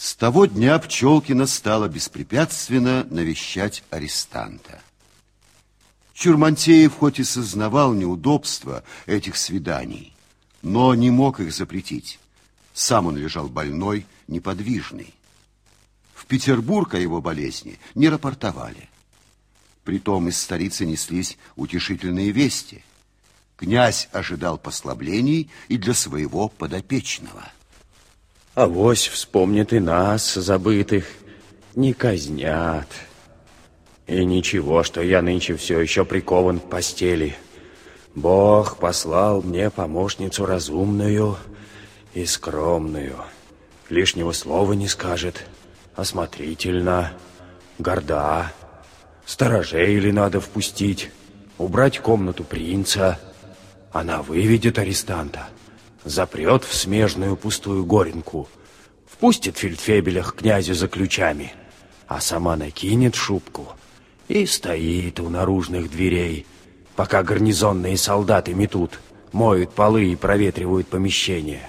С того дня Пчелкина стала беспрепятственно навещать арестанта. Чурмантеев хоть и сознавал неудобства этих свиданий, но не мог их запретить. Сам он лежал больной, неподвижный. В Петербург о его болезни не рапортовали. Притом из столицы неслись утешительные вести. Князь ожидал послаблений и для своего подопечного. Авось вспомнят и нас, забытых, не казнят. И ничего, что я нынче все еще прикован к постели. Бог послал мне помощницу разумную и скромную. Лишнего слова не скажет, осмотрительно, горда. Сторожей ли надо впустить, убрать комнату принца. Она выведет арестанта, запрет в смежную пустую горенку, впустит фельдфебеля к князю за ключами, а сама накинет шубку и стоит у наружных дверей, пока гарнизонные солдаты метут, моют полы и проветривают помещение.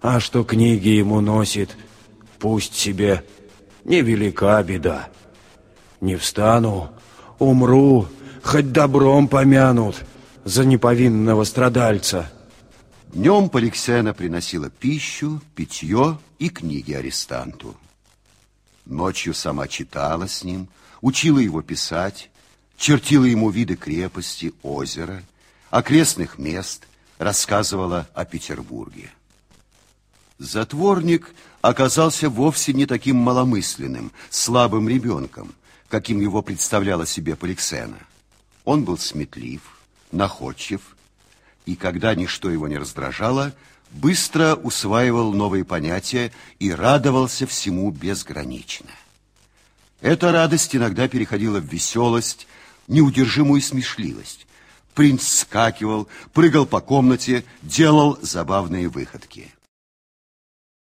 А что книги ему носит, пусть себе невелика беда. Не встану, умру, хоть добром помянут за неповинного страдальца. Днем Поликсена приносила пищу, питье и книги арестанту. Ночью сама читала с ним, учила его писать, чертила ему виды крепости, озера, окрестных мест, рассказывала о Петербурге. Затворник оказался вовсе не таким маломысленным, слабым ребенком, каким его представляла себе Поликсена. Он был сметлив, находчив, и когда ничто его не раздражало, быстро усваивал новые понятия и радовался всему безгранично. Эта радость иногда переходила в веселость, неудержимую смешливость. Принц скакивал, прыгал по комнате, делал забавные выходки.